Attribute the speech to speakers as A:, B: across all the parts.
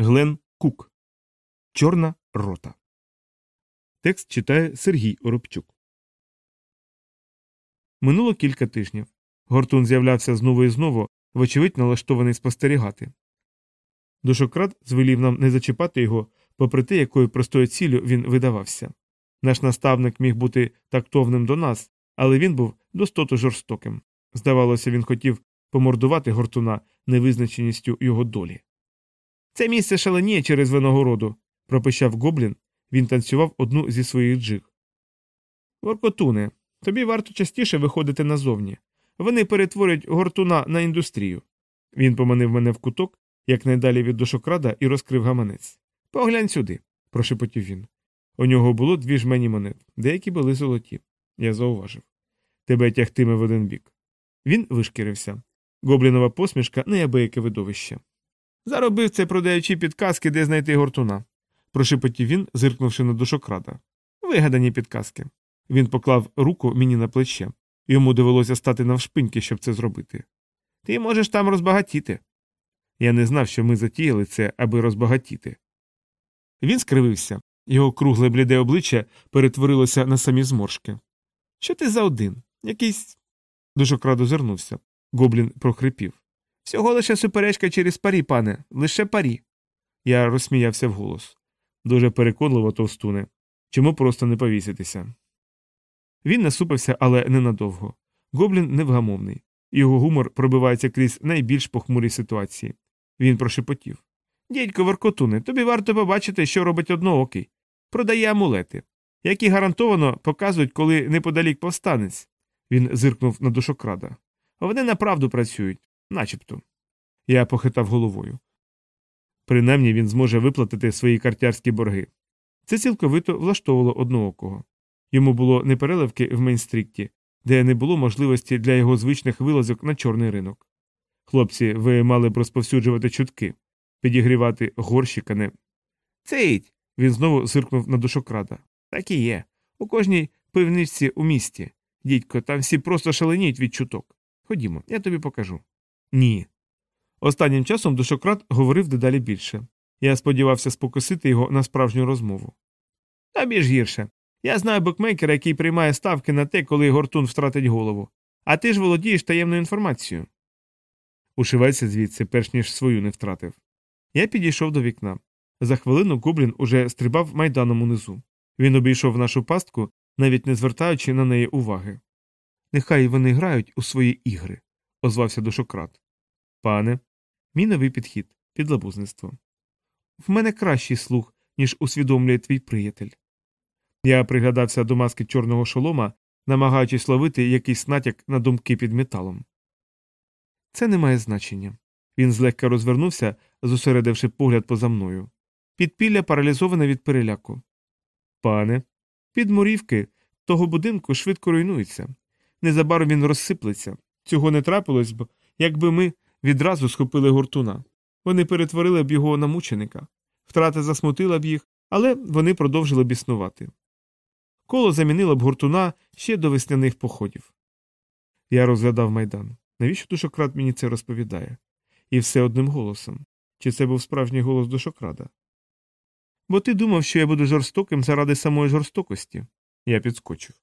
A: Глен Кук. Чорна рота. Текст читає Сергій Оробчук. Минуло кілька тижнів. Гортун з'являвся знову і знову, вочевидь, налаштований спостерігати. Душократ звелів нам не зачіпати його, попри те, якою простою ціллю він видавався. Наш наставник міг бути тактовним до нас, але він був достото жорстоким. Здавалося, він хотів помордувати гортуна невизначеністю його долі. Це місце шаленіє через виногороду, пропищав гоблін, він танцював одну зі своїх джиг. Воркотуне, тобі варто частіше виходити назовні. Вони перетворюють гортуна на індустрію. Він поманив мене в куток, якнайдалі від дошокрада, і розкрив гаманець. Поглянь сюди, прошепотів він. У нього було дві жмені монет, деякі були золоті. Я зауважив. Тебе тягтиме в один бік. Він вишкірився. Гоблінова посмішка неабияке видовище. Заробив це, продаючи підказки, де знайти гортуна, прошепотів він, зиркнувши на душокрада. Вигадані підказки. Він поклав руку мені на плече. Йому довелося стати навшпиньки, щоб це зробити. Ти можеш там розбагатіти. Я не знав, що ми затіяли це, аби розбагатіти. Він скривився, його кругле бліде обличчя перетворилося на самі зморшки. Що ти за один? Якийсь. Душокрад озирнувся. Гоблін прохрипів. Всього лише суперечка через парі, пане, лише парі. Я розсміявся вголос. Дуже переконливо, товстуне. Чому просто не повіситися? Він насупився, але ненадовго. Гоблін невгамовний. Його гумор пробивається крізь найбільш похмурі ситуації. Він прошепотів. Дідько Воркотуне, тобі варто побачити, що робить одноокий. Продає амулети, які гарантовано показують, коли неподалік повстанець. Він зиркнув на душокрада. Вони направду працюють, начебто. Я похитав головою. Принаймні він зможе виплатити свої картярські борги. Це цілковито влаштовувало одноокого. Йому було непереливки в Мейнстрікті, де не було можливості для його звичних вилазок на чорний ринок. Хлопці, ви мали б розповсюджувати чутки, підігрівати горщика не. Цеїть. Він знову зиркнув на душокрада. Так і є. У кожній пивничці у місті. Дідько, там всі просто шаленіють від чуток. Ходімо, я тобі покажу. Ні. Останнім часом душократ говорив дедалі більше. Я сподівався спокусити його на справжню розмову. Тобі ж гірше. Я знаю букмекера, який приймає ставки на те, коли гортун втратить голову. А ти ж володієш таємною інформацією. Ушивайся звідси, перш ніж свою не втратив. Я підійшов до вікна. За хвилину Гоблін уже стрибав майданом унизу. Він обійшов нашу пастку, навіть не звертаючи на неї уваги. Нехай вони грають у свої ігри, озвався душократ. Пане, мій новий підхід, підлабузництво. В мене кращий слух, ніж усвідомлює твій приятель. Я пригадався до маски чорного шолома, намагаючись ловити якийсь натяк на думки під металом. Це не має значення. Він злегка розвернувся, зосередивши погляд поза мною. Підпілля паралізоване від переляку. Пане, підмурівки того будинку швидко руйнуються. Незабаром він розсиплеться. Цього не трапилось б, якби ми відразу схопили гуртуна. Вони перетворили б його на мученика. Втрата засмутила б їх, але вони продовжили б існувати. Коло замінило б гуртуна ще до весняних походів. Я розглядав майдан. Навіщо душокрад мені це розповідає? І все одним голосом. Чи це був справжній голос душокрада? Бо ти думав, що я буду жорстоким заради самої жорстокості. Я підскочив.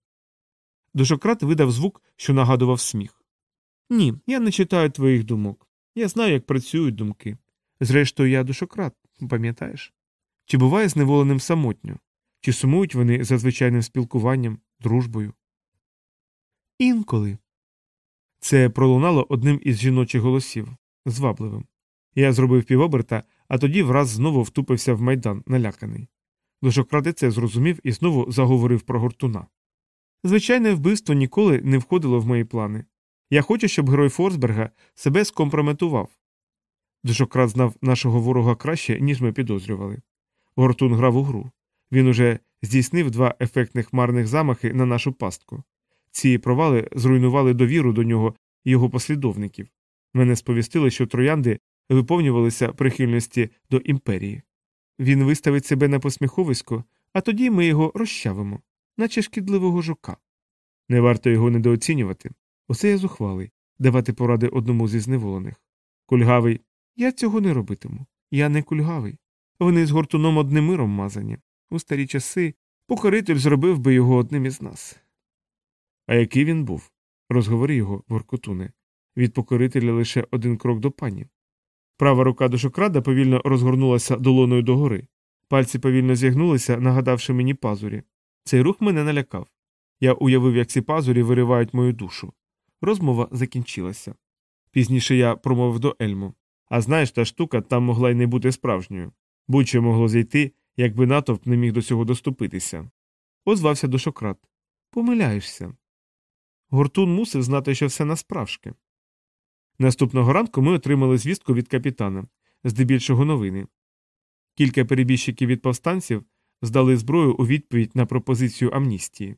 A: Душократ видав звук, що нагадував сміх. Ні, я не читаю твоїх думок. Я знаю, як працюють думки. Зрештою, я душократ, пам'ятаєш? Чи буває зневоленим самотньо? Чи сумують вони за звичайним спілкуванням, дружбою? Інколи. Це пролунало одним із жіночих голосів, звабливим. Я зробив півоберта, а тоді враз знову втупився в майдан, наляканий. Душокради це зрозумів і знову заговорив про гуртуна. Звичайне вбивство ніколи не входило в мої плани. Я хочу, щоб герой Форсберга себе скомпрометував. Душократ знав нашого ворога краще, ніж ми підозрювали. Гортун грав у гру. Він уже здійснив два ефектних марних замахи на нашу пастку. Ці провали зруйнували довіру до нього і його послідовників. Мене сповістили, що троянди виповнювалися прихильності до імперії. Він виставить себе на посміховисько, а тоді ми його розчавимо, наче шкідливого жука. Не варто його недооцінювати. Усе я зухвалий, давати поради одному зі зневолених. Кульгавий, я цього не робитиму. Я не кульгавий. Вони з гуртуном одним миром мазані. У старі часи покоритель зробив би його одним із нас. А який він був? розговори його, воркотуне. Від покорителя лише один крок до пані. Права рука дошокрада повільно розгорнулася долоною догори. Пальці повільно зігнулися, нагадавши мені пазурі. Цей рух мене налякав. Я уявив, як ці пазурі виривають мою душу. Розмова закінчилася. Пізніше я промовив до Ельму. А знаєш, та штука там могла й не бути справжньою. Будь-що могло зайти, якби натовп не міг до цього доступитися. Озвався дошократ. Помиляєшся. Гуртун мусив знати, що все насправжки. Наступного ранку ми отримали звістку від капітана, здебільшого новини. Кілька перебіжчиків від повстанців здали зброю у відповідь на пропозицію амністії.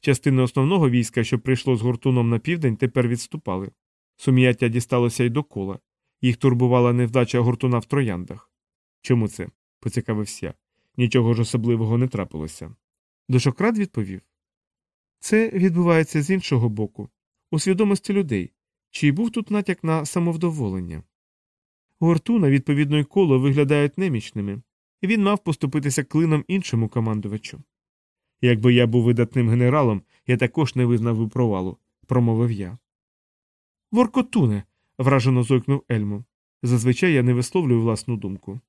A: Частини основного війська, що прийшло з гуртуном на південь, тепер відступали. Сум'яття дісталося й до кола. Їх турбувала невдача гуртуна в трояндах. Чому це? поцікавився я. Нічого ж особливого не трапилося. Дошократ відповів це відбувається з іншого боку, у свідомості людей, чи був тут натяк на самовдоволення. Гортуна, відповідно, й коло виглядають немічними, і він мав поступитися клином іншому командувачу. Якби я був видатним генералом, я також не визнав би провалу, промовив я. Воркотуне. вражено зойкнув Ельмо. Зазвичай я не висловлюю власну думку.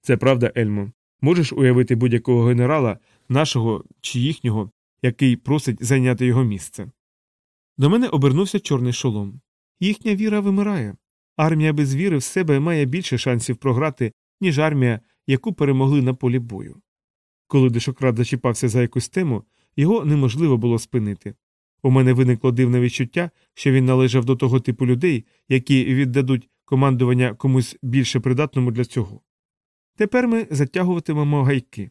A: Це правда, Ельмо. Можеш уявити будь-якого генерала, нашого чи їхнього, який просить зайняти його місце. До мене обернувся чорний шолом. Їхня віра вимирає. Армія без віри в себе має більше шансів програти, ніж армія, яку перемогли на полі бою. Коли дешократ зачіпався за якусь тему, його неможливо було спинити. У мене виникло дивне відчуття, що він належав до того типу людей, які віддадуть командування комусь більше придатному для цього. Тепер ми затягуватимемо гайки.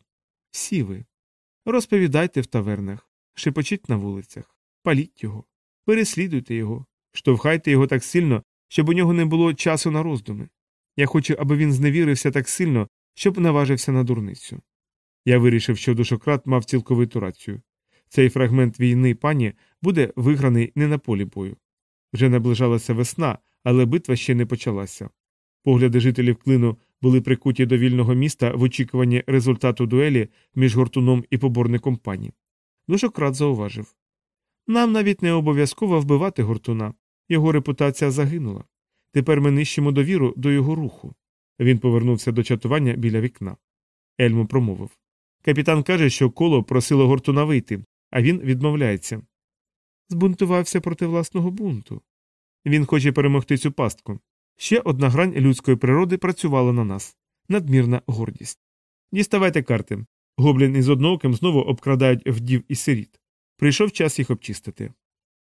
A: Всі ви. Розповідайте в тавернах, шепочіть на вулицях, паліть його, переслідуйте його, штовхайте його так сильно, щоб у нього не було часу на роздуми. Я хочу, аби він зневірився так сильно, щоб наважився на дурницю. Я вирішив, що душократ мав цілковиту рацію. Цей фрагмент війни пані буде виграний не на полі бою. Вже наближалася весна, але битва ще не почалася. Погляди жителів клину були прикуті до вільного міста в очікуванні результату дуелі між гуртуном і поборником пані. Душократ зауважив нам навіть не обов'язково вбивати гуртуна. Його репутація загинула. Тепер ми нищимо довіру до його руху. Він повернувся до чатування біля вікна. Ельмо промовив Капітан каже, що коло просило гуртуна вийти, а він відмовляється. Збунтувався проти власного бунту. Він хоче перемогти цю пастку. Ще одна грань людської природи працювала на нас надмірна гордість. Діставайте карти. Гоблін із однооким знову обкрадають вдів і сиріт. Прийшов час їх обчистити.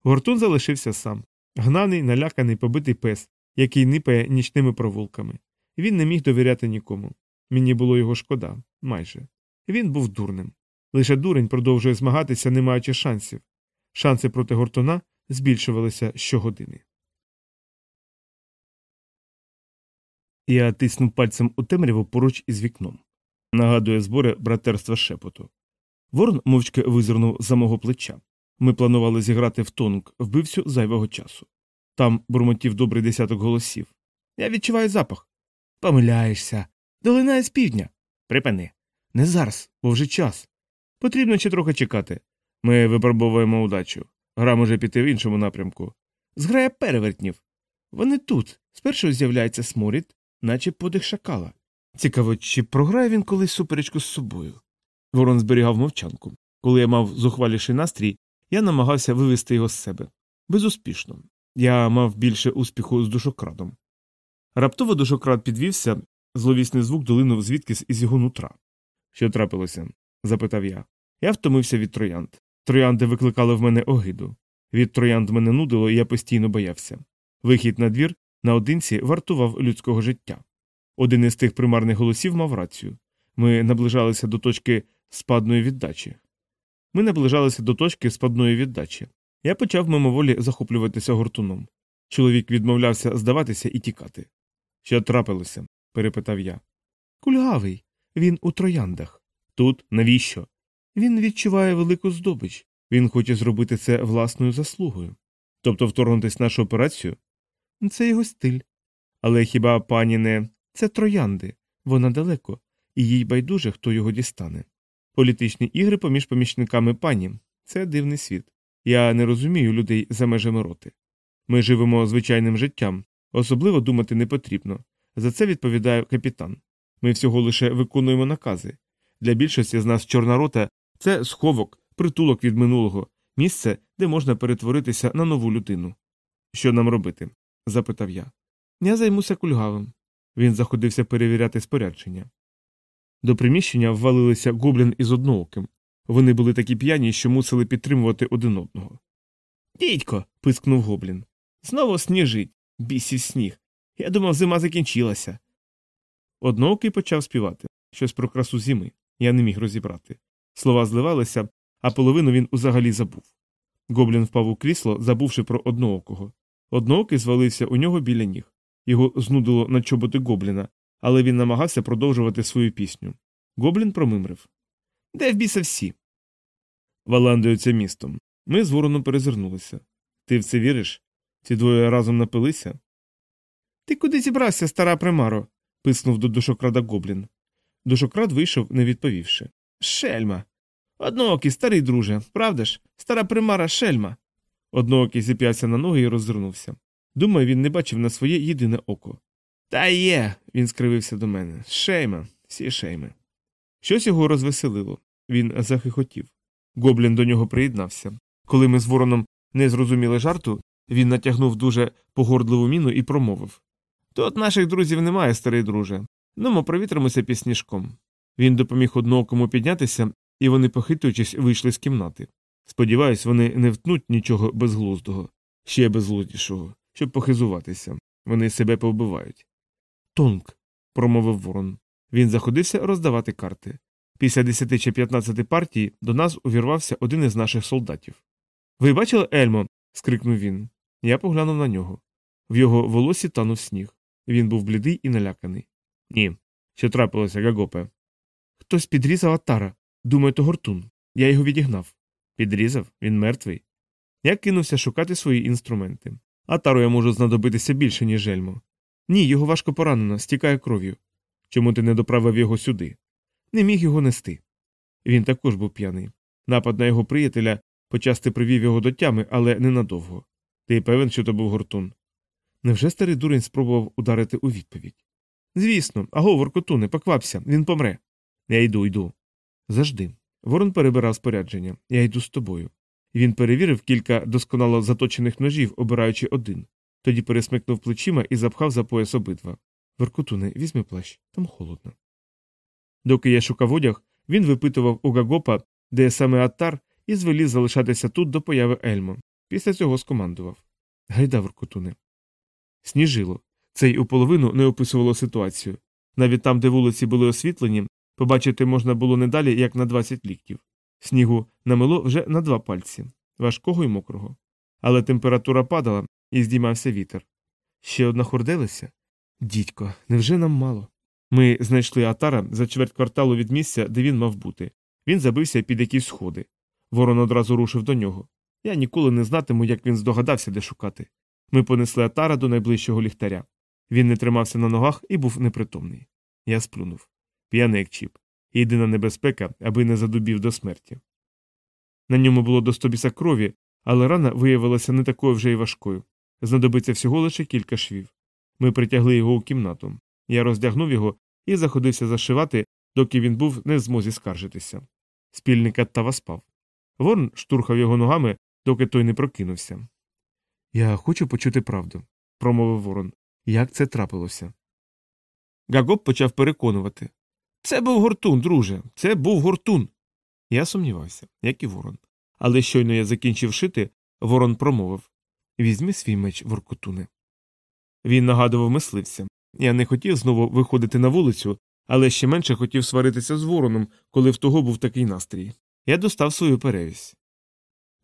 A: Гортун залишився сам гнаний, наляканий, побитий пес, який нипає нічними провулками. Він не міг довіряти нікому. Мені було його шкода майже. Він був дурним. Лише дурень продовжує змагатися, не маючи шансів. Шанси проти гортуна збільшувалися щогодини.
B: Я тиснув пальцем у темряву поруч із вікном. Нагадує збори братерства шепоту. Ворон мовчки визирнув за мого плеча. Ми планували зіграти в тонк вбивцю зайвого часу. Там бурмотів добрий десяток голосів. Я відчуваю запах. Помиляєшся. Долинає з півдня. Припини. Не зараз, бо вже час. Потрібно ще трохи чекати. Ми випробовуємо удачу. Гра може піти в іншому напрямку. Зграє перевертнів. Вони тут. Спершу з'являється сморід, наче подих шакала. Цікаво, чи програє він колись суперечку з собою. Ворон зберігав мовчанку. Коли я мав зухваліший настрій, я намагався вивести його з себе. Безуспішно. Я мав більше успіху з душокрадом. Раптово душокрад підвівся, зловісний звук долинув звідкись із його нутра. Що трапилося? запитав я. Я втомився від троянд. Троянди викликали в мене огиду. Від троянд мене нудило, і я постійно боявся. Вихід на двір наодинці вартував людського життя. Один із тих примарних голосів мав рацію. Ми наближалися до точки спадної віддачі. Ми наближалися до точки спадної віддачі. Я почав мимоволі захоплюватися гуртуном. Чоловік відмовлявся здаватися і тікати. Що трапилося? перепитав я. Кульгавий. Він у трояндах. Тут навіщо? Він відчуває велику здобич. Він хоче зробити це власною заслугою. Тобто вторгнутися в нашу операцію? Це його стиль. Але хіба пані не це троянди?
A: Вона далеко, і їй байдуже, хто його дістане. Політичні ігри поміж помічниками пані це дивний світ. Я не розумію людей за межами роти. Ми живемо звичайним життям, особливо думати не потрібно. За це відповідає капітан. Ми всього лише виконуємо накази. Для більшості з нас чорна рота це сховок, притулок від минулого, місце, де можна перетворитися на нову людину. Що нам робити? запитав я. Я займуся кульгавим. Він заходився перевіряти спорядження. До приміщення ввалилися гоблін із однооким. Вони були такі п'яні, що мусили підтримувати один одного. Дідько. пискнув гоблін. Знову сніжить, бісів сніг. Я думав, зима закінчилася. Одноокий почав співати щось про красу зими. Я не міг розібрати. Слова зливалися, а половину він узагалі забув. Гоблін впав у крісло, забувши про одноокого. Одноокий звалився у нього біля ніг. Його знудило на чоботи гобліна, але він намагався продовжувати свою пісню. Гоблін промимрив. Де в біса всі? Валандуються містом. Ми з вороном перезирнулися. Ти в це віриш? Ці двоє разом напилися? Ти куди зібрався, стара примаро? Писнув до душокрада гоблін. Душокрад вийшов, не відповівши. Шельма. Одноокий, старий друже, правда ж? Стара примара шельма. Одноокий зіп'явся на ноги і роззирнувся. Думаю, він не бачив на своє єдине око. Та є, він скривився до мене. Шейма, всі шейми. Щось його розвеселило. Він захихотів. Гоблін до нього приєднався. Коли ми з вороном не зрозуміли жарту, він натягнув дуже погордливу міну і промовив Тут наших друзів немає, старий друже. Ну, ми провітримося пісніжком. Він допоміг одноокому піднятися, і вони, похитуючись, вийшли з кімнати. Сподіваюсь, вони не втнуть нічого безглуздого, ще безглуздішого, щоб похизуватися. Вони себе повбивають. Тонг, промовив ворон. Він заходився роздавати карти. Після 10 чи 15 партій до нас увірвався один із наших солдатів. Ви бачили Ельмо? скрикнув він. Я поглянув на нього. В його волосі танув сніг. Він був блідий і наляканий. Ні. Що трапилося, Гагопе? Хтось підрізав Атара. Думаю, то гортун. Я його відігнав. Підрізав, він мертвий. Я кинувся шукати свої інструменти. Атару я можу знадобитися більше, ніж Ельмо. Ні, його важко поранено, стікає кров'ю. Чому ти не доправив його сюди? Не міг його нести. Він також був п'яний. Напад на його приятеля почасти привів його до тями, але ненадовго. Ти певен, що то був гортун? Невже старий дурень спробував ударити у відповідь? Звісно, аго, воркотуне, поквапся, він помре. Я йду, йду. Завжди. Ворон перебирав спорядження. Я йду з тобою. Він перевірив кілька досконало заточених ножів, обираючи один. Тоді пересмикнув плечима і запхав за пояс обидва. Воркотуне, візьми плащ, там холодно. Доки я шукав одяг, він випитував у Гагопа, де саме Аттар, і звелів залишатися тут до появи Ельмо. Після цього скомандував Гайда, Воркотуне. Сніжило. Це й уполовину не описувало ситуацію. Навіть там, де вулиці були освітлені, побачити можна було не далі, як на 20 ліктів. Снігу намело вже на два пальці важкого і мокрого. Але температура падала і здіймався вітер. Ще одна хорделися? Дідько, невже нам мало? Ми знайшли Атара за чверть кварталу від місця, де він мав бути. Він забився під якісь сходи. Ворон одразу рушив до нього. Я ніколи не знатиму, як він здогадався, де шукати. Ми понесли Атара до найближчого ліхтаря. Він не тримався на ногах і був непритомний. Я сплюнув. П'яний як чіп. Єдина небезпека, аби не задубів до смерті. На ньому було до стобіса крові, але рана виявилася не такою вже й важкою. Знадобиться всього лише кілька швів. Ми притягли його у кімнату. Я роздягнув його і заходився зашивати, доки він був не в змозі скаржитися. Спільник Аттава спав. Ворн штурхав його ногами, доки той не прокинувся. Я хочу почути правду, промовив ворон. Як це трапилося? Гагоп почав переконувати. Це був гортун, друже, це був гортун. Я сумнівався, як і ворон. Але щойно я закінчив шити, ворон промовив Візьми свій меч, воркотуне. Він нагадував мисливця. Я не хотів знову виходити на вулицю, але ще менше хотів сваритися з вороном, коли в того був такий настрій. Я достав свою перевість.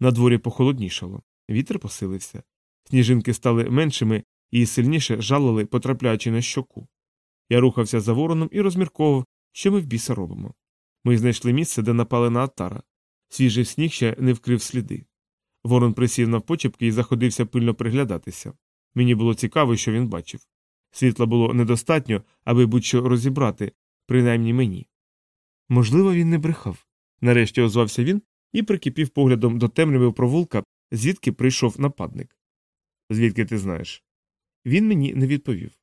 A: На дворі похолоднішало, вітер посилився. Сніжинки стали меншими і сильніше жалили, потрапляючи на щоку. Я рухався за вороном і розмірковував, що ми в біса робимо. Ми знайшли місце, де напали на Атара. Свіжий сніг ще не вкрив сліди. Ворон присів навпочепки і заходився пильно приглядатися. Мені було цікаво, що він бачив. Світла було недостатньо, аби будь-що розібрати, принаймні мені. Можливо, він не брехав. Нарешті озвався він і прикипів поглядом до темряви провулка, звідки прийшов нападник. Звідки ти знаєш? Він мені не відповів.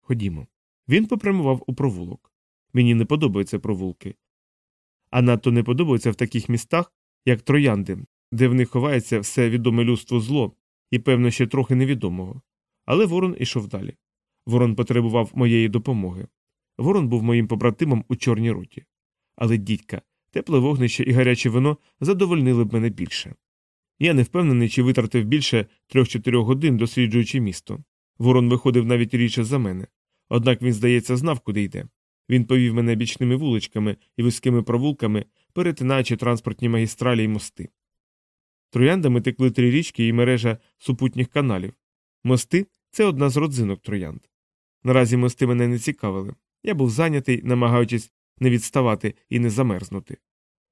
A: Ходімо. Він попрямував у провулок. Мені не подобаються провулки. А надто не подобаються в таких містах, як троянди, де в них ховається все відоме людству зло і, певно, ще трохи невідомого. Але Ворон ішов далі. Ворон потребував моєї допомоги. Ворон був моїм побратимом у чорній роті. Але дідька, тепле вогнище і гаряче вино задовольнили б мене більше. Я не впевнений, чи витратив більше трьох-чотирьох годин, досліджуючи місто. Ворон виходив навіть рідше за мене. Однак він, здається, знав, куди йде. Він повів мене бічними вуличками і вузькими провулками, перетинаючи транспортні магістралі й мости. Трояндами текли три річки і мережа супутніх каналів. Мости це одна з родзинок троянд. Наразі мости мене не цікавили. Я був зайнятий, намагаючись не відставати і не замерзнути.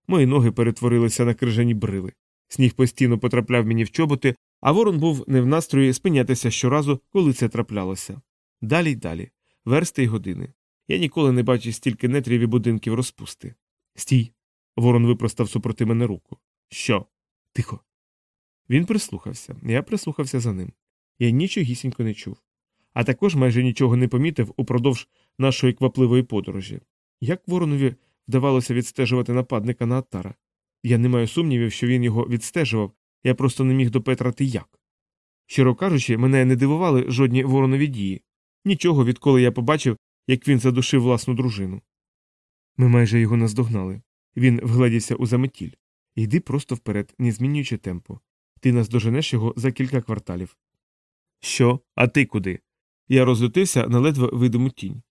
A: Мої ноги перетворилися на крижані брили. Сніг постійно потрапляв мені в чоботи, а ворон був не в настрої спинятися щоразу, коли це траплялося. Далі й далі, версти й години. Я ніколи не бачив стільки нетрів і будинків розпусти. Стій. Ворон випростав супроти мене руку. Що? Тихо. Він прислухався, я прислухався за ним. Я нічогісінько не чув. А також майже нічого не помітив упродовж нашої квапливої подорожі. Як воронові вдавалося відстежувати нападника на Аттара? Я не маю сумнівів, що він його відстежував, я просто не міг допетрати як. Щиро кажучи, мене не дивували жодні воронові дії, нічого, відколи я побачив, як він задушив власну дружину. Ми майже його наздогнали. Він вгледівся у заметіль. Йди просто вперед, не змінюючи темпу. Ти наздоженеш його за кілька кварталів. Що? А ти куди? Я розлютився на ледве видиму тінь.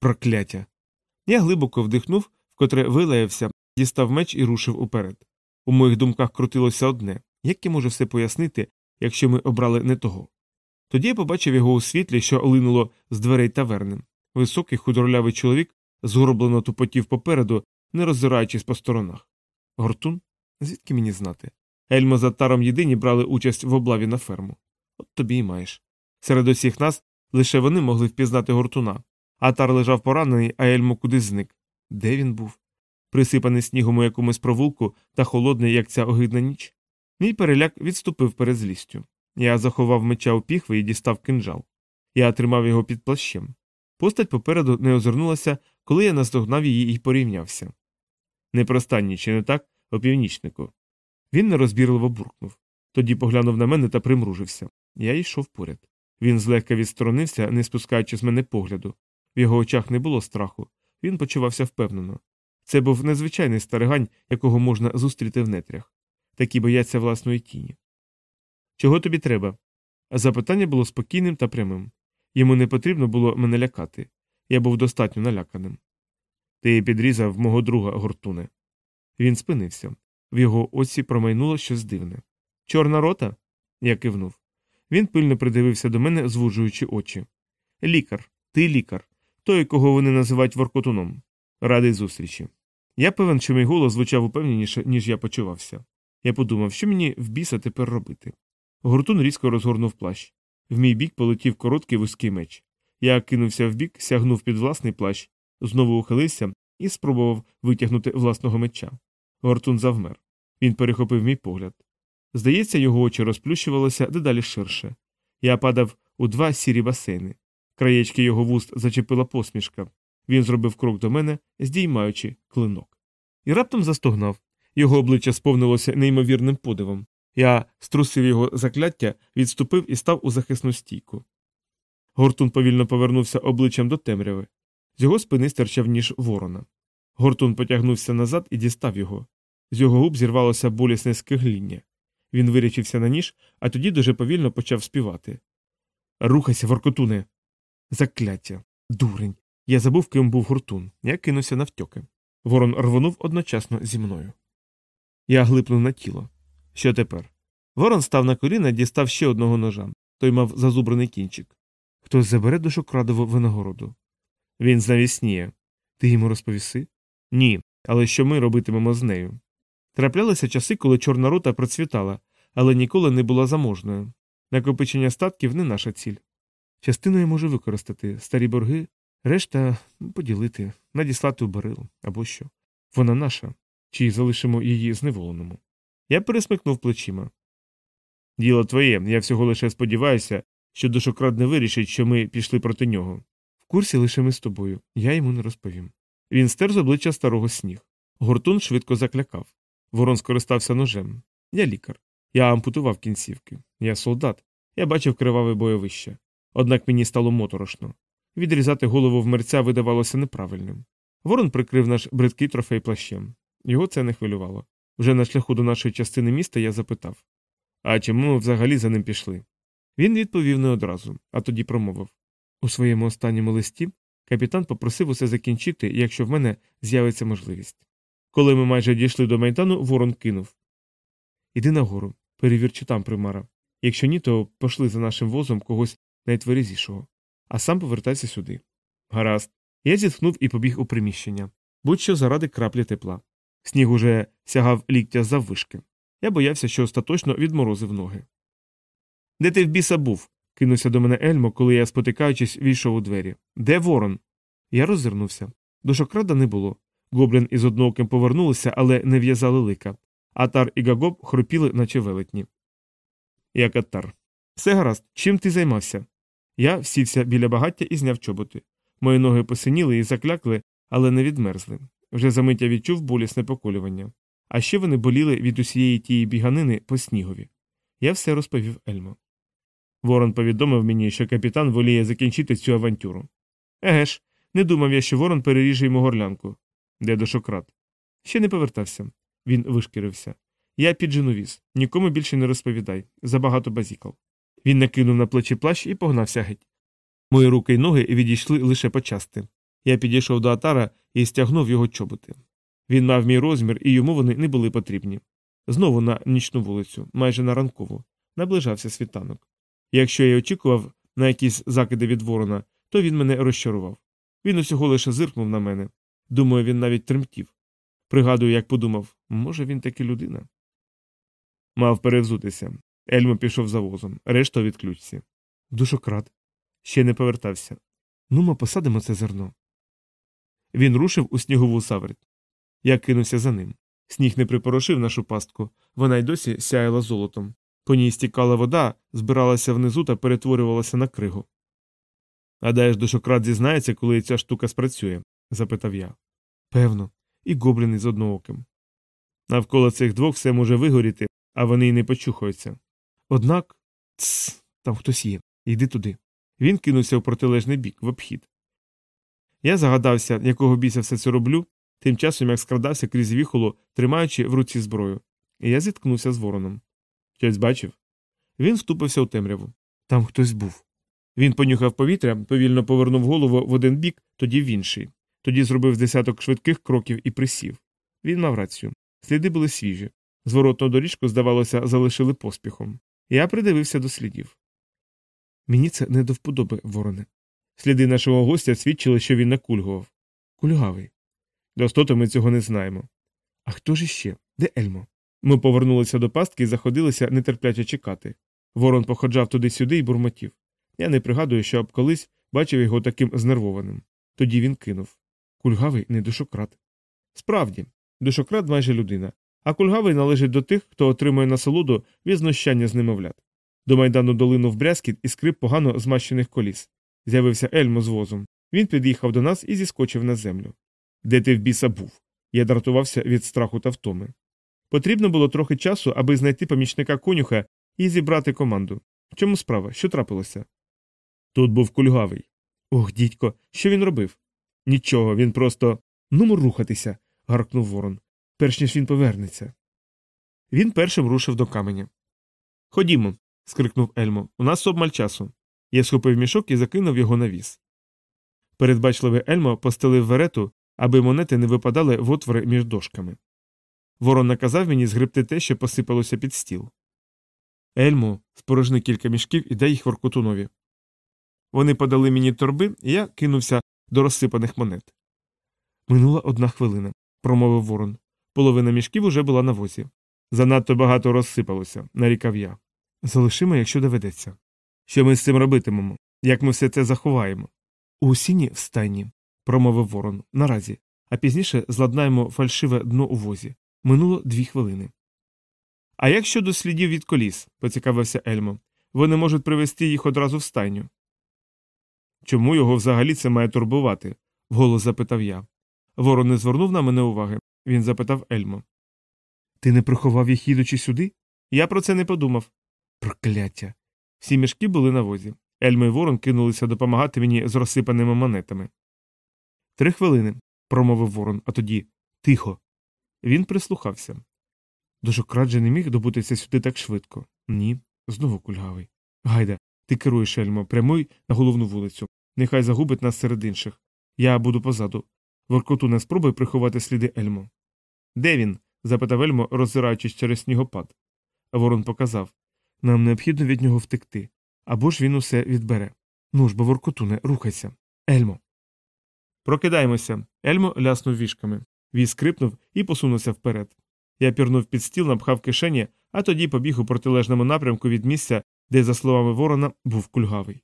A: Прокляття. Я глибоко вдихнув, вкотре вилаявся, дістав меч і рушив уперед. У моїх думках крутилося одне як я можу все пояснити, якщо ми обрали не того. Тоді я побачив його у світлі, що линуло з дверей таверни. Високий худорлявий чоловік згорблено тупотів попереду, не роззираючись по сторонах. Гортун? Звідки мені знати? Ельмо за таром єдині брали участь в облаві на ферму. От тобі й маєш. Серед усіх нас лише вони могли впізнати гортуна. Атар лежав поранений, а Ельмо кудись зник. Де він був? Присипаний снігом у якомусь провулку та холодний, як ця огидна ніч. Мій переляк відступив перед злістю. Я заховав меча у піхви і дістав кинджал. Я тримав його під плащем. Постать попереду не озирнулася, коли я наздогнав її і порівнявся. Непроста ніч, не так, опівнічнику. Він нерозбірливо буркнув. Тоді поглянув на мене та примружився. Я йшов поряд. Він злегка відсторонився, не спускаючи з мене погляду. В його очах не було страху. Він почувався впевнено. Це був незвичайний старигань, якого можна зустріти в нетрях. Такі бояться власної тіні. Чого тобі треба? Запитання було спокійним та прямим. Йому не потрібно було мене лякати. Я був достатньо наляканим. Ти підрізав мого друга гортуне. Він спинився. В його оці промайнуло щось дивне. Чорна рота? Я кивнув. Він пильно придивився до мене, звужуючи очі. Лікар, ти лікар, той, кого вони називають воркотуном. Радий зустрічі. Я певен, що мій голос звучав упевненіше, ніж я почувався. Я подумав, що мені в біса тепер робити. Гуртун різко розгорнув плащ. В мій бік полетів короткий вузький меч. Я кинувся вбік, сягнув під власний плащ, знову ухилився і спробував витягнути власного меча. Гортун завмер. Він перехопив мій погляд. Здається, його очі розплющувалися дедалі ширше. Я падав у два сірі басейни. Краєчки його вуст зачепила посмішка. Він зробив крок до мене, здіймаючи клинок. І раптом застогнав. Його обличчя сповнилося неймовірним подивом. Я струсив його закляття, відступив і став у захисну стійку. Гортун повільно повернувся обличчям до темряви. З його спини стирчав ніж ворона. Гортун потягнувся назад і дістав його. З його губ зірвалося болісне скигління. Він вирячився на ніж, а тоді дуже повільно почав співати. Рухайся, воркотуне. Закляття. Дурень. Я забув, ким був гуртун. Я кинувся навтьоки. Ворон рвонув одночасно зі мною. Я глипнув на тіло. Що тепер? Ворон став на коліна дістав ще одного ножа. Той мав зазубрений кінчик. Хтось забере душу крадову винагороду. Він знавісніє. Ти йому розповіси? Ні, але що ми робитимемо з нею? Траплялися часи, коли чорна рота процвітала, але ніколи не була заможною. Накопичення статків не наша ціль. Частину я можу використати старі борги, решта поділити, надіслати у барилу або що. Вона наша, чи залишимо її зневоленому. Я пересмикнув плечима. Діло твоє, я всього лише сподіваюся, що душокрад не вирішить, що ми пішли проти нього. В курсі лише ми з тобою, я йому не розповім. Він стер з обличчя старого сніг. Гуртун швидко заклякав. Ворон скористався ножем. Я лікар. Я ампутував кінцівки. Я солдат. Я бачив криваве бойовище. Однак мені стало моторошно. Відрізати голову вмерця видавалося неправильним. Ворон прикрив наш бридкий трофей плащем. Його це не хвилювало. Вже на шляху до нашої частини міста я запитав А чому ми взагалі за ним пішли? Він відповів не одразу, а тоді промовив У своєму останньому листі капітан попросив усе закінчити, якщо в мене з'явиться можливість. Коли ми майже дійшли до майдану, ворон кинув Іди нагору, перевір, чи там примара. Якщо ні, то пошли за нашим возом когось найтверезішого, а сам повертайся сюди. Гаразд. Я зітхнув і побіг у приміщення, будь-що заради краплі тепла. Сніг уже сягав ліктя заввишки. Я боявся, що остаточно відморозив ноги. Де ти в біса був? кинувся до мене Ельмо, коли я, спотикаючись, війшов у двері. Де ворон? Я роззирнувся. Дошокрада не було. Гоблін із однооким повернулися, але не в'язали лика. Атар і Гагоб хропіли, наче велетні. Як Атар. Все гаразд, чим ти займався? Я сівся біля багаття і зняв чоботи. Мої ноги посиніли і заклякли, але не відмерзли. Вже за мить я відчув болісне поколювання. А ще вони боліли від усієї тієї біганини по снігові. Я все розповів Ельмо. Ворон повідомив мені, що капітан воліє закінчити цю авантюру. Еге ж, не думав я, що ворон переріже йому горлянку. Де дошократ? Ще не повертався. Він вишкірився. Я піджену віз. Нікому більше не розповідай. Забагато базікал. Він накинув на плечі плащ і погнався геть. Мої руки й ноги відійшли лише почасти. Я підійшов до атара і стягнув його чоботи. Він мав мій розмір, і йому вони не були потрібні. Знову на нічну вулицю, майже на ранкову, наближався світанок. Якщо я очікував на якісь закиди від ворона, то він мене розчарував. Він усього лише зиркнув на мене. Думаю, він навіть тремтів. Пригадую, як подумав, може, він таки людина. Мав перевзутися. Ельмо пішов за возом, решта від ключці. Душократ. Ще не повертався. Ну, ми посадимо це зерно. Він рушив у снігову саверть. Я кинувся за ним. Сніг не припорошив нашу пастку, вона й досі сяяла золотом. По ній стікала вода, збиралася внизу та перетворювалася на кригу. Гадаєш, душократ зізнається, коли ця штука спрацює? запитав я. Певно, і гоблін з однооким. Навколо цих двох все може вигоріти, а вони й не почухаються. Однак Тсс, там хтось є. Йди туди. Він кинувся в протилежний бік, в обхід. Я загадався, якого біса все це роблю, тим часом як скрадався крізь віхоло, тримаючи в руці зброю, і я зіткнувся з вороном. Щось бачив? Він вступився у темряву. Там хтось був. Він понюхав повітря, повільно повернув голову в один бік, тоді в інший. Тоді зробив десяток швидких кроків і присів. Він мав рацію. Сліди були свіжі. Зворотну доріжку, здавалося, залишили поспіхом. Я придивився до слідів. Мені це не до вподоби, вороне. Сліди нашого гостя свідчили, що він накульгував. Кульгавий. Достото ми цього не знаємо. А хто ж іще? Де Ельмо? Ми повернулися до пастки і заходилися нетерпляче чекати. Ворон походжав туди-сюди і бурмотів. Я не пригадую, що об колись бачив його таким знервованим. Тоді він кинув. Кульгавий не душократ. Справді, душократ майже людина, а кульгавий належить до тих, хто отримує насолоду від знущання з немовлят. До майдану долинув брязкіт і скрип погано змащених коліс. З'явився Ельмо з возом. Він під'їхав до нас і зіскочив на землю. Де ти в біса був? Я дратувався від страху та втоми. Потрібно було трохи часу, аби знайти помічника конюха і зібрати команду. В чому справа? Що трапилося? Тут був кульгавий. Ох, дідько, що він робив? Нічого, він просто. Нумо рухатися. гаркнув ворон. Перш ніж він повернеться. Він першим рушив до каменя. Ходімо. скрикнув Ельмо. У нас обмаль часу. Я схопив мішок і закинув його на віз. Передбачливий Ельмо постелив верету, аби монети не випадали в отвори між дошками. Ворон наказав мені згребти те, що посипалося під стіл. Ельмо, спорожни кілька мішків і дай їх воркотунові. Вони подали мені торби, і я кинувся до розсипаних монет. Минула одна хвилина, промовив ворон. Половина мішків уже була на возі. Занадто багато розсипалося, нарікав я. Залишимо, якщо доведеться. Що ми з цим робитимемо? Як ми все це заховаємо? У сіні в стайні, промовив ворон, наразі, а пізніше зладнаємо фальшиве дно у возі. Минуло дві хвилини. А як щодо слідів від коліс, поцікавився Ельмо, вони можуть привезти їх одразу в стайню. Чому його взагалі це має турбувати? вголос запитав я. Ворон не звернув на мене уваги. Він запитав Ельмо. Ти не приховав їх їдучи сюди? Я про це не подумав. Прокляття. Всі мішки були на возі. Ельмо і Ворон кинулися допомагати мені з розсипаними монетами. Три хвилини, промовив Ворон, а тоді тихо. Він прислухався. Дожократ же не міг добутися сюди так швидко. Ні, знову кульгавий. Гайда, ти керуєш Ельмо, прямуй на головну вулицю. Нехай загубить нас серед інших. Я буду позаду. Воркоту не спробуй приховати сліди Ельмо. Де він? запитав Ельмо, роззираючись через снігопад. Ворон показав нам необхідно від нього втекти. Або ж він усе відбере. Ну ж бо, Воркотуне, рухайся. Ельмо. Прокидаємося. Ельмо ляснув вішками. Віз скрипнув і посунувся вперед. Я пірнув під стіл, напхав кишені, а тоді побіг у протилежному напрямку від місця, де, за словами ворона, був кульгавий.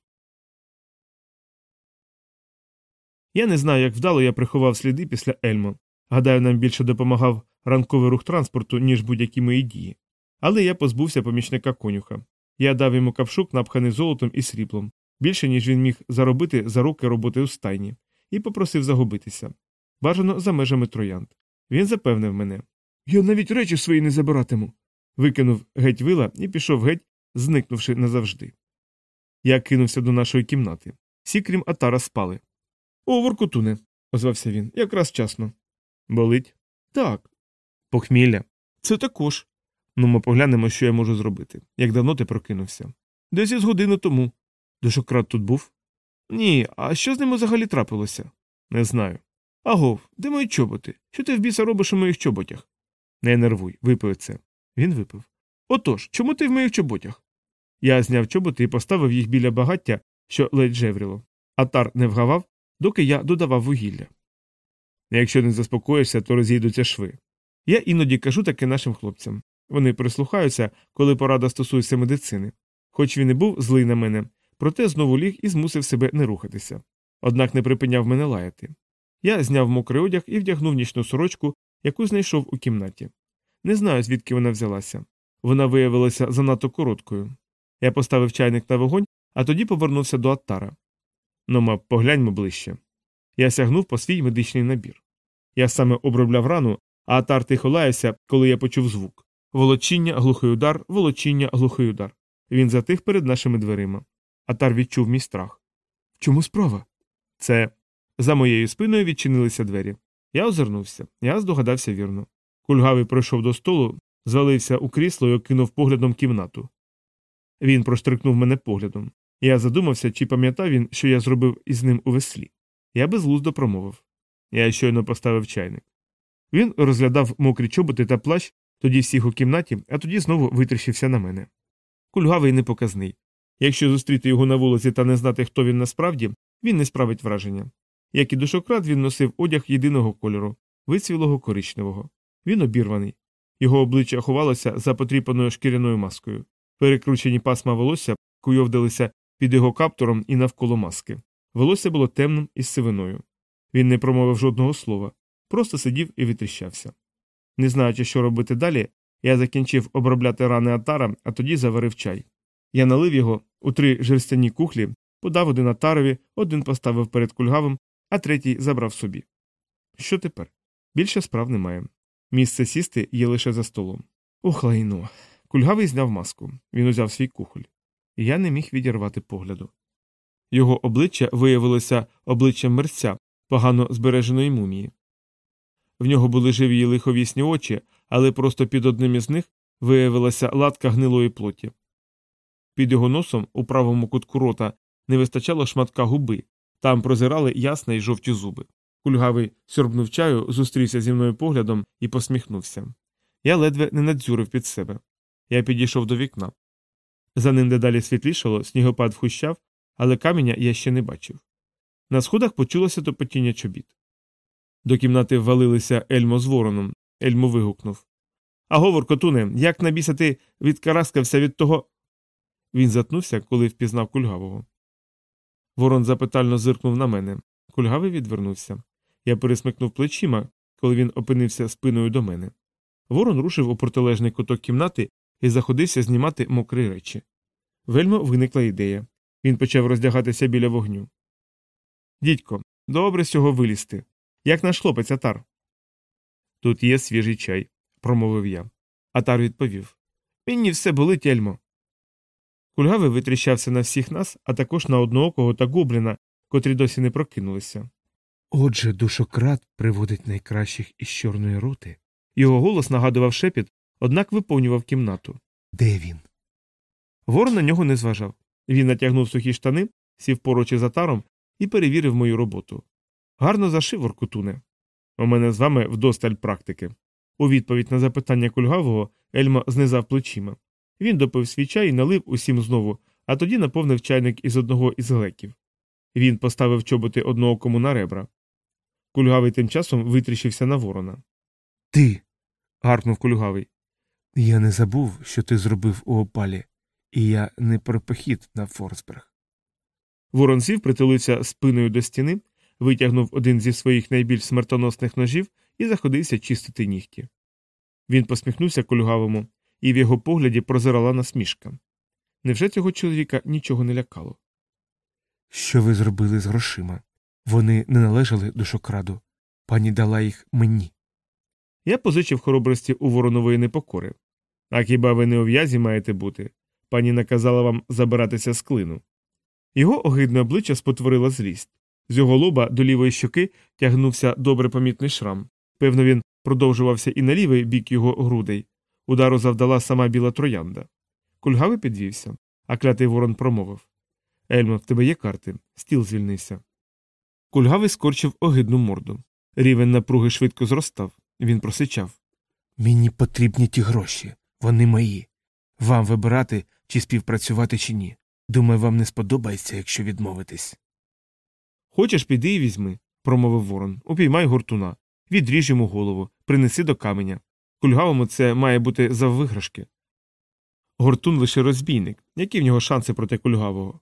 A: Я не знаю, як вдало я приховав сліди після Ельмо. Гадаю, нам більше допомагав ранковий рух транспорту, ніж будь-які мої дії. Але я позбувся помічника конюха. Я дав йому капшук, напханий золотом і сріблом, більше, ніж він міг заробити за роки роботи у стайні, і попросив загубитися. Бажано за межами троянд. Він запевнив мене. Я навіть речі свої не забиратиму. Викинув геть вила і пішов геть, зникнувши назавжди. Я кинувся до нашої кімнати. Всі, крім Атара, спали. О, Воркутуне, озвався він, якраз часно. Болить? Так. Похмілля. Це також. Ну, ми поглянемо, що я можу зробити. Як давно ти прокинувся? Десь із годину тому. Дошократ тут був? Ні, а що з ним взагалі трапилося? Не знаю. Агов, де мої чоботи? Що ти в біса робиш у моїх чоботях? Не нервуй, випив це. Він випив. Отож, чому ти в моїх чоботях? Я зняв чоботи і поставив їх біля багаття, що ледь жевріло. Атар не вгавав, доки я додавав вугілля. Якщо не заспокоїшся, то розійдуться шви. Я іноді кажу таке нашим хлопцям. Вони прислухаються, коли порада стосується медицини. Хоч він і був злий на мене, проте знову ліг і змусив себе не рухатися. Однак не припиняв мене лаяти. Я зняв мокрий одяг і вдягнув нічну сорочку, яку знайшов у кімнаті. Не знаю, звідки вона взялася. Вона виявилася занадто короткою. Я поставив чайник на вогонь, а тоді повернувся до Аттара. Ну, ма, погляньмо ближче. Я сягнув по свій медичний набір. Я саме обробляв рану, а Атар тихо лаявся, коли я почув звук. Волочіння, глухий удар, волочіння, глухий удар. Він затих перед нашими дверима. Атар відчув мій страх. В чому справа? Це. За моєю спиною відчинилися двері. Я озирнувся, я здогадався вірно. Кульгавий пройшов до столу, звалився у крісло і окинув поглядом кімнату. Він проштрикнув мене поглядом. Я задумався, чи пам'ятав він, що я зробив із ним у веслі. Я безглуздо промовив. Я щойно поставив чайник. Він розглядав мокрі чоботи та плащ, тоді всіх у кімнаті, а тоді знову витріщився на мене. Кульгавий непоказний. Якщо зустріти його на вулиці та не знати, хто він насправді, він не справить враження. Як і душократ, він носив одяг єдиного кольору, вицвілого коричневого. Він обірваний. Його обличчя ховалося за потріпаною шкіряною маскою. Перекручені пасма волосся куйовдалися під його каптуром і навколо маски. Волосся було темним із сивиною. Він не промовив жодного слова, просто сидів і витріщався. Не знаючи, що робити далі, я закінчив обробляти рани Атара, а тоді заварив чай. Я налив його у три жерстяні кухлі, подав один Атарові, один поставив перед кульгавим, а третій забрав собі. Що тепер? Більше справ немає. Місце сісти є лише за столом. Ох, лайно. Кульгавий зняв маску. Він узяв свій кухоль. Я не міг відірвати погляду. Його обличчя виявилося обличчям мерця, погано збереженої мумії. В нього були живі й лиховісні очі, але просто під одним із них виявилася латка гнилої плоті. Під його носом, у правому кутку рота, не вистачало шматка губи, там прозирали ясні й жовті зуби. Кульгавий сьорбнув чаю, зустрівся зі мною поглядом і посміхнувся. Я ледве не надзюрив під себе. Я підійшов до вікна. За ним дедалі світлішало, снігопад вхущав, але каменя я ще не бачив. На сходах почулося топотіння чобіт. До кімнати ввалилися Ельмо з вороном. Ельмо вигукнув Аговор, котуне, як на біса відкараскався від того. Він затнувся, коли впізнав кульгавого. Ворон запитально зиркнув на мене. Кульгавий відвернувся. Я пересмикнув плечима, коли він опинився спиною до мене. Ворон рушив у протилежний куток кімнати і заходився знімати мокрі речі. Вельмо виникла ідея. Він почав роздягатися біля вогню. Дідько, добре з цього вилізти. Як наш хлопець Атар. Тут є свіжий чай, промовив я. Атар відповів. Мені все болить, Ельмо. Кульгавий витріщався на всіх нас, а також на одноокого та гобліна, котрі досі не прокинулися.
C: Отже, душократ приводить найкращих із чорної роти.
A: Його голос нагадував шепіт, однак виповнював кімнату.
C: Де він?
A: Ворон на нього не зважав. Він натягнув сухі штани, сів поруч із атаром і перевірив мою роботу. Гарно зашив Воркутуне. У мене з вами вдосталь практики. У відповідь на запитання кульгавого Ельма знизав плечима. Він допив свій чай і налив усім знову, а тоді наповнив чайник із одного із глеків. Він поставив чоботи одного кому на ребра. Кульгавий тим часом витріщився на ворона.
C: Ти.
A: гаркнув кульгавий.
C: Я не забув, що ти зробив у опалі, і я не про похід на Форсберг.
A: Ворон сів, притулився спиною до стіни, витягнув один зі своїх найбільш смертоносних ножів і заходився чистити нігті. Він посміхнувся кульгавому, і в його погляді прозирала насмішка. Невже цього чоловіка нічого не лякало?
C: Що ви зробили з грошима? Вони не належали душокраду. Пані дала їх мені.
A: Я позичив хоробрості у воронової непокори. А хіба ви не у в'язі маєте бути? Пані наказала вам забиратися з клину. Його огидне обличчя спотворило злість. З його лоба до лівої щоки тягнувся добре помітний шрам. Певно, він продовжувався і на лівий бік його грудей. Удару завдала сама біла троянда. Кульгавий підвівся, а клятий ворон промовив Ельмо, в тебе є карти, стіл звільнився. Кульгавий скорчив огидну морду. Рівень напруги швидко зростав. Він просичав.
C: Мені потрібні ті гроші. Вони мої. Вам вибирати, чи співпрацювати, чи ні. Думаю, вам не сподобається, якщо відмовитись.
A: Хочеш, піди і візьми, промовив ворон. Упіймай гуртуна, відріж йому голову, принеси до каменя. Кульгавому це має бути за виграшки. Гортун лише розбійник, які в нього шанси проти кульгавого.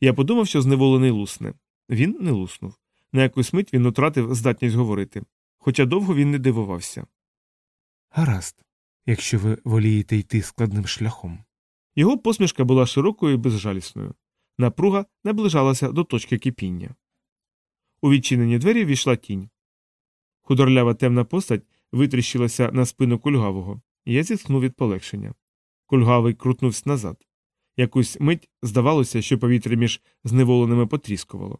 A: Я подумав, що зневолений лусне. Він не луснув. На якусь мить він втратив здатність говорити, хоча довго він не дивувався.
C: Гаразд, якщо ви волієте йти складним шляхом.
A: Його посмішка була широкою і безжалісною. Напруга наближалася до точки кипіння. У відчинені двері війшла тінь. Худорлява темна постать витріщилася на спину кульгавого, я зітхнув від полегшення. Кульгавий крутнувся назад. Якусь мить здавалося, що повітря між зневоленими потріскувало.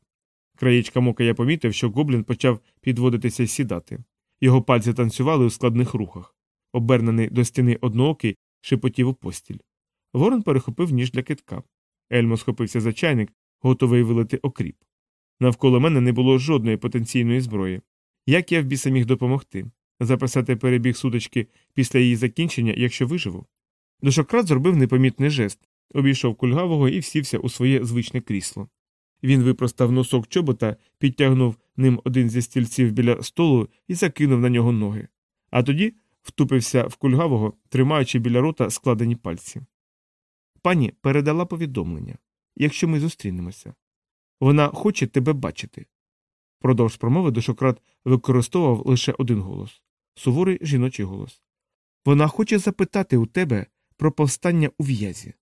A: Краєчка мока я помітив, що гоблін почав підводитися і сідати. Його пальці танцювали у складних рухах. Обернений до стіни одноокий шепотів у постіль. Ворон перехопив ніж для китка. Ельмо схопився за чайник, готовий вилити окріп. Навколо мене не було жодної потенційної зброї. Як я в біса міг допомогти? Записати перебіг сутички після її закінчення, якщо виживу? Душократ зробив непомітний жест, обійшов кульгавого і всівся у своє звичне крісло. Він випростав носок чобота, підтягнув ним один зі стільців біля столу і закинув на нього ноги. А тоді втупився в кульгавого, тримаючи біля рота складені пальці. Пані передала повідомлення якщо ми зустрінемося. Вона хоче тебе бачити. Продовж промови душократ використовував лише один голос суворий жіночий голос. Вона хоче запитати у тебе про повстання у в'язі.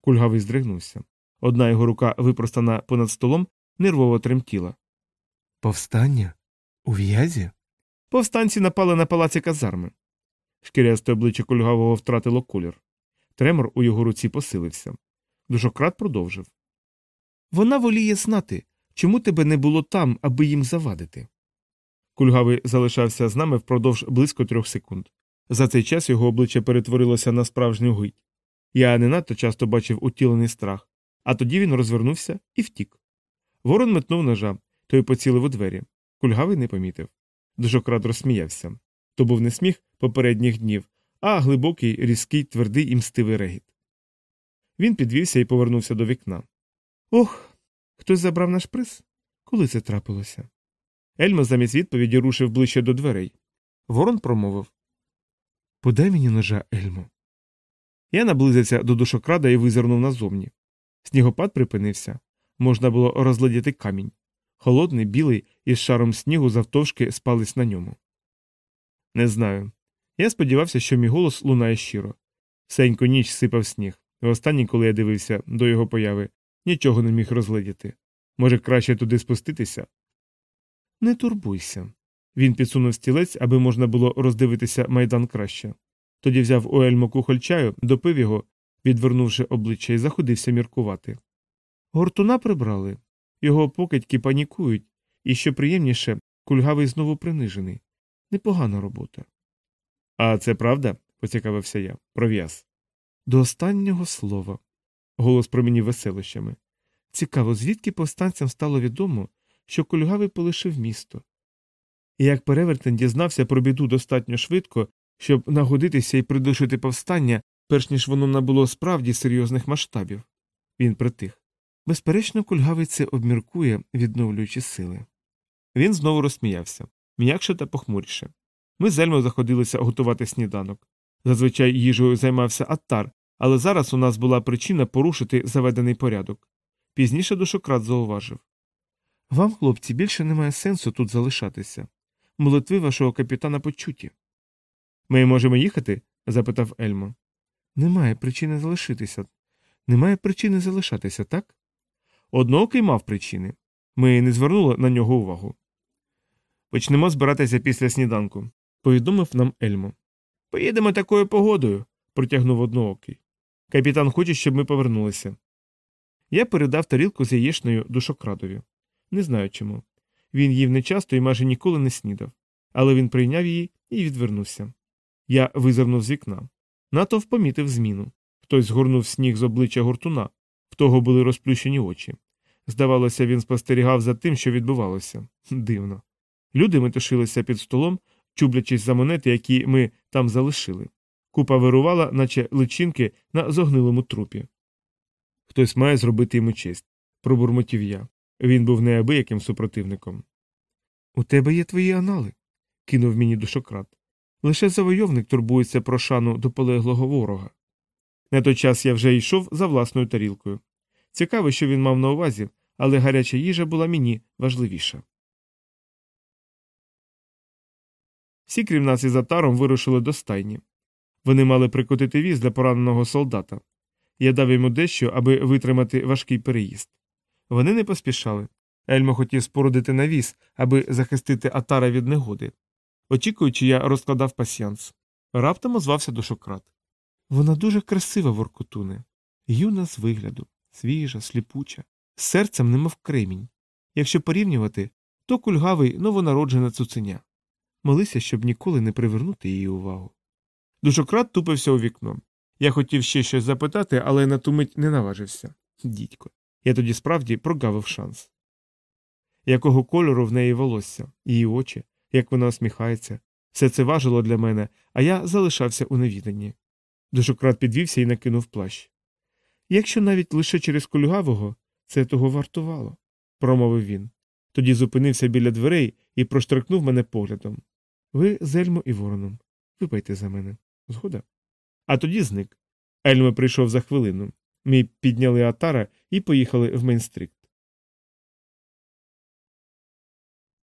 A: Кульгавий здригнувся. Одна його рука, випростана понад столом, нервово тремтіла.
C: Повстання? У в'язі?
A: Повстанці напали на палаці казарми. Шкірясте обличчя кульгавого втратило колір. Тремор у його руці посилився. Душократ продовжив. Вона воліє знати, чому тебе не було там, аби їм завадити. Кульгавий залишався з нами впродовж близько трьох секунд. За цей час його обличчя перетворилося на справжню гить. Я не надто часто бачив утілений страх, а тоді він розвернувся і втік. Ворон метнув ножа, той поцілив у двері. Кульгавий не помітив. Душократ розсміявся. То був не сміх попередніх днів, а глибокий, різкий, твердий і мстивий регіт. Він підвівся і повернувся до вікна. Ох, хтось забрав наш приз? Коли це трапилося? Ельма замість відповіді рушив ближче до дверей. Ворон промовив
C: Подай мені ножа, Ельмо.
A: Я наблизився до душокрада і визирнув назовні. Снігопад припинився, можна було розглядіти камінь. Холодний, білий, із шаром снігу завтовшки спались на ньому. Не знаю. Я сподівався, що мій голос лунає щиро. Сеньку ніч сипав сніг. Останній, коли я дивився до його появи, нічого не міг розгледіти. Може, краще туди спуститися? Не турбуйся. Він підсунув стілець, аби можна було роздивитися майдан краще. Тоді взяв у Ельму кухоль чаю, допив його, відвернувши обличчя, і заходився міркувати. Гортуна прибрали. Його покидьки панікують, і, що приємніше, кульгавий знову принижений. Непогана робота. А це правда? поцікавився я. Пров'яз. До останнього слова. Голос промінів веселощами. Цікаво, звідки повстанцям стало відомо, що кульгавий полишив місто. І як перевертень дізнався про біду достатньо швидко, щоб нагодитися і придушити повстання, перш ніж воно набуло справді серйозних масштабів. Він притих. Безперечно, кульгавий це обміркує, відновлюючи сили. Він знову розсміявся, м'якше та похмуріше. Ми з Ельмою заходилися готувати сніданок. Зазвичай їжею займався Аттар, але зараз у нас була причина порушити заведений порядок. Пізніше душократ зауважив Вам, хлопці, більше немає сенсу тут залишатися. Молитви вашого капітана почуті. Ми можемо їхати? запитав Ельмо. Немає причини залишитися. Немає причини залишатися, так? Одноокий мав причини. Ми не звернули на нього увагу. Почнемо збиратися після сніданку, повідомив нам Ельмо. Поїдемо такою погодою, протягнув одноокий. Капітан хоче, щоб ми повернулися. Я передав тарілку з яєчною душокрадові. Не знаю чому. Він їв нечасто і майже ніколи не снідав, але він прийняв її і відвернувся. Я визирнув з вікна. Натовп помітив зміну. Хтось згорнув сніг з обличчя гуртуна, в того були розплющені очі. Здавалося, він спостерігав за тим, що відбувалося. Дивно. Люди метушилися під столом, чублячись за монети, які ми там залишили. Купа вирувала, наче личинки на зогнилому трупі. Хтось має зробити йому честь, пробурмотів я. Він був неабияким супротивником. У тебе є твої анали, кинув мені душократ. Лише завойовник турбується про шану до полеглого ворога. На той час я вже йшов за власною тарілкою. Цікаво, що він мав на увазі, але гаряча їжа була мені важливіша. Всі, крім нас із Атаром, вирушили до стайні. Вони мали прикотити віз для пораненого солдата. Я дав йому дещо, аби витримати важкий переїзд. Вони не поспішали. Ельмо хотів спорудити навіс, аби захистити Атара від негоди. Очікуючи, я розкладав пасьянс. Раптом озвався душократ. Вона дуже красива, воркотуне, юна з вигляду, свіжа, сліпуча, серцем немов кремінь. Якщо порівнювати, то кульгавий новонароджена цуценя. Молися, щоб ніколи не привернути її увагу. Душократ тупився у вікно. Я хотів ще щось запитати, але на ту мить не наважився. Дідько. Я тоді справді прогавив шанс. Якого кольору в неї волосся, її очі, як вона усміхається, все це важило для мене, а я залишався у невіданні. Душократ підвівся і накинув плащ. Якщо навіть лише через кульгавого, це того вартувало, промовив він. Тоді зупинився біля дверей і проштрикнув мене поглядом. Ви з Ельмо і вороном. Випайте за мене. Згода. А тоді зник. Ельмо прийшов за хвилину. Ми підняли атара і поїхали в Мейнстрикт.